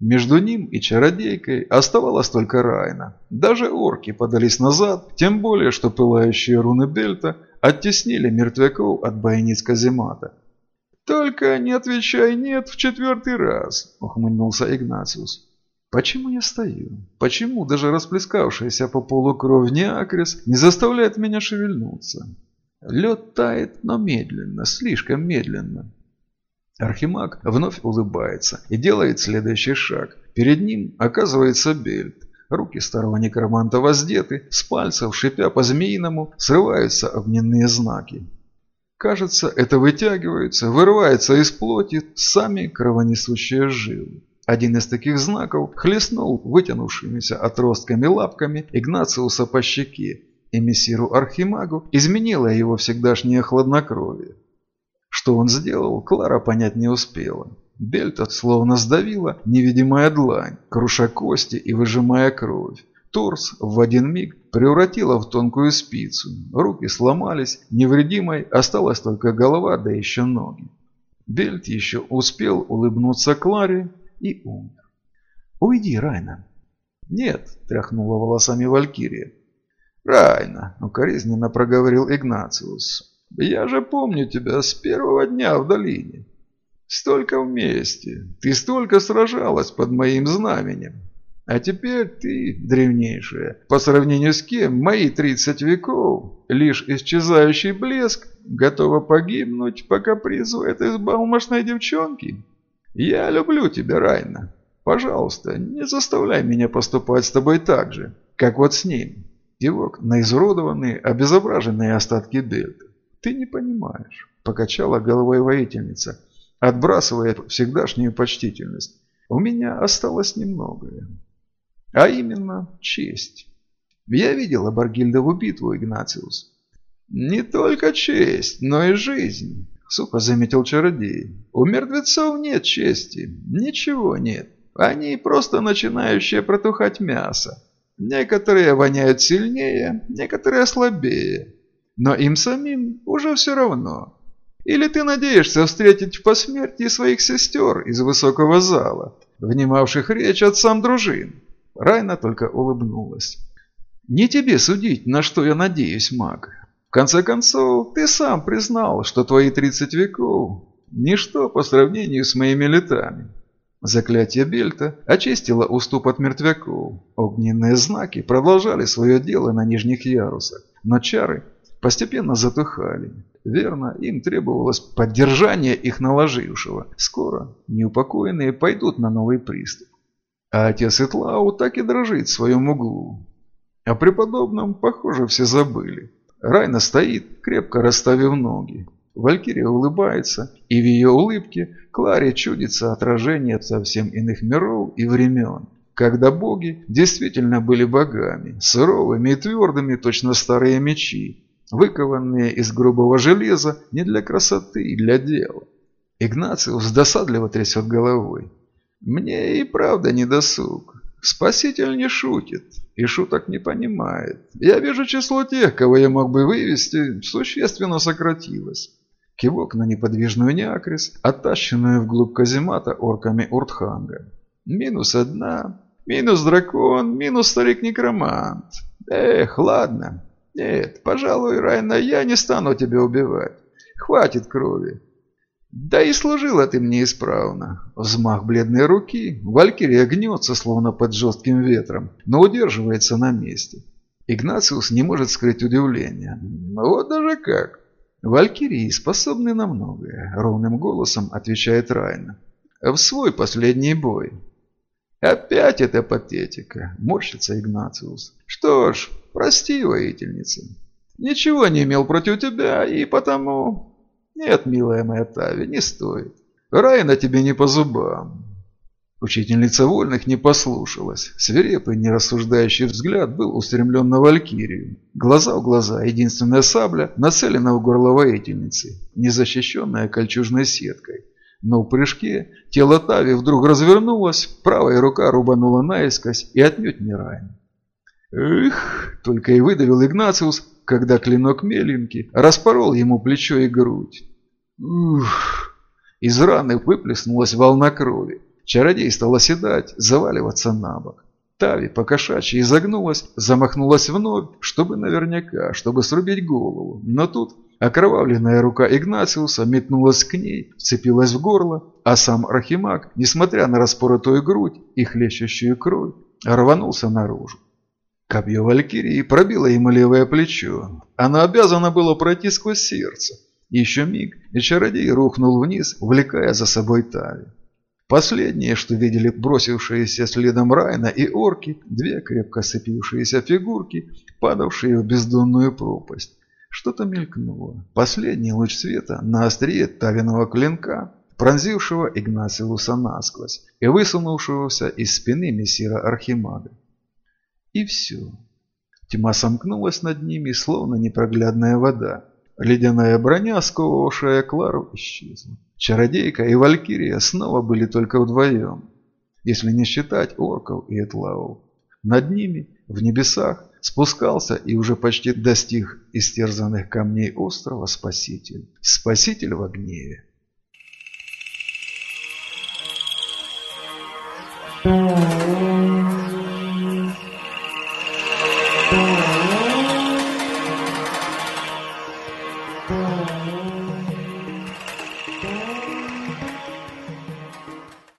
Между ним и чародейкой оставалась только Райна. Даже орки подались назад, тем более, что пылающие руны Бельта оттеснили мертвяков от бойниц каземата. «Только не отвечай «нет» в четвертый раз», — ухмыльнулся Игнациус. «Почему я стою? Почему даже расплескавшаяся по полу кровь неакрес не заставляет меня шевельнуться? Лед тает, но медленно, слишком медленно. Архимаг вновь улыбается и делает следующий шаг. Перед ним оказывается бельт. Руки старого некроманта воздеты, с пальцев, шипя по-змеиному, срываются огненные знаки. Кажется, это вытягивается, вырывается из плоти сами кровонесущие жилы. Один из таких знаков хлестнул вытянувшимися отростками лапками Игнациуса по щеке, и мессиру Архимагу изменило его всегдашнее хладнокровие. Что он сделал, Клара понять не успела. Бельта словно сдавила невидимая длань, круша кости и выжимая кровь. Торс в один миг превратила в тонкую спицу. Руки сломались, невредимой осталась только голова, да еще ноги. Бельт еще успел улыбнуться Кларе и умер. «Уйди, Райна!» «Нет», – тряхнула волосами Валькирия. «Райна!» – укоризненно проговорил Игнациус. Я же помню тебя с первого дня в долине. Столько вместе. Ты столько сражалась под моим знаменем. А теперь ты, древнейшая, по сравнению с кем мои 30 веков, лишь исчезающий блеск, готова погибнуть по капризу этой сбалмошной девчонки. Я люблю тебя, Райна. Пожалуйста, не заставляй меня поступать с тобой так же, как вот с ним. Кивок на изуродованные, обезображенные остатки дельты. «Ты не понимаешь», – покачала головой воительница, отбрасывая всегдашнюю почтительность. «У меня осталось немногое. А именно честь. Я видела Баргильдову битву, Игнациус». «Не только честь, но и жизнь», – сухо заметил чародей. «У мертвецов нет чести, ничего нет. Они просто начинающие протухать мясо. Некоторые воняют сильнее, некоторые слабее. Но им самим уже все равно. Или ты надеешься встретить в посмертии своих сестер из высокого зала, внимавших речь отцам дружин?» Райна только улыбнулась. «Не тебе судить, на что я надеюсь, маг. В конце концов, ты сам признал, что твои 30 веков – ничто по сравнению с моими летами». Заклятие Бельта очистило уступ от мертвяков. Огненные знаки продолжали свое дело на нижних ярусах, но чары постепенно затухали. Верно, им требовалось поддержание их наложившего. Скоро неупокоенные пойдут на новый приступ. А отец Итлау так и дрожит в своем углу. О преподобном, похоже, все забыли. Райна стоит, крепко расставив ноги. Валькирия улыбается, и в ее улыбке Кларе чудится отражение совсем иных миров и времен, когда боги действительно были богами, суровыми и твердыми, точно старые мечи, выкованные из грубого железа не для красоты, и для дела. Игнациус досадливо трясет головой. Мне и правда не досуг. Спаситель не шутит и шуток не понимает. Я вижу число тех, кого я мог бы вывести, существенно сократилось. Кивок на неподвижную неакрис, оттащенную вглубь каземата орками Уртханга. Минус одна, минус дракон, минус старик-некромант. Эх, ладно, «Нет, пожалуй, Райна, я не стану тебя убивать. Хватит крови. Да и служила ты мне исправно». Взмах бледной руки, Валькирия гнется, словно под жестким ветром, но удерживается на месте. Игнациус не может скрыть удивление. «Вот даже как!» «Валькирии способны на многое», — ровным голосом отвечает Райна. «В свой последний бой». «Опять эта патетика», — морщится Игнациус. «Что ж, Прости, воительница. Ничего не имел против тебя, и потому... Нет, милая моя Тави, не стоит. Райна тебе не по зубам. Учительница вольных не послушалась. Свирепый, нерассуждающий взгляд был устремлен на Валькирию. Глаза в глаза, единственная сабля нацелена в горло воительницы, незащищенная кольчужной сеткой. Но в прыжке тело Тави вдруг развернулось, правая рука рубанула наискось и отнюдь не Райна. «Эх!» – только и выдавил Игнациус, когда клинок Мелинки распорол ему плечо и грудь. «Ух!» Из раны выплеснулась волна крови. чародей стал оседать, заваливаться на бок. Тави покошачьи изогнулась, замахнулась вновь, чтобы наверняка, чтобы срубить голову. Но тут окровавленная рука Игнациуса метнулась к ней, вцепилась в горло, а сам Рахимак, несмотря на распоротую грудь и хлещущую кровь, рванулся наружу. Копье Валькирии пробило ему левое плечо. Оно обязано было пройти сквозь сердце. Еще миг, и чародей рухнул вниз, увлекая за собой Тави. Последнее, что видели бросившиеся следом Райна и орки, две крепко сцепившиеся фигурки, падавшие в бездонную пропасть. Что-то мелькнуло. Последний луч света на острие Тавиного клинка, пронзившего Игнациуса насквозь и высунувшегося из спины мессира Архимага. И все. Тьма сомкнулась над ними, словно непроглядная вода. Ледяная броня, сковывавшая Клару, исчезла. Чародейка и Валькирия снова были только вдвоем, если не считать орков и этлавов. Над ними, в небесах, спускался и уже почти достиг истерзанных камней острова Спаситель. Спаситель в гневе.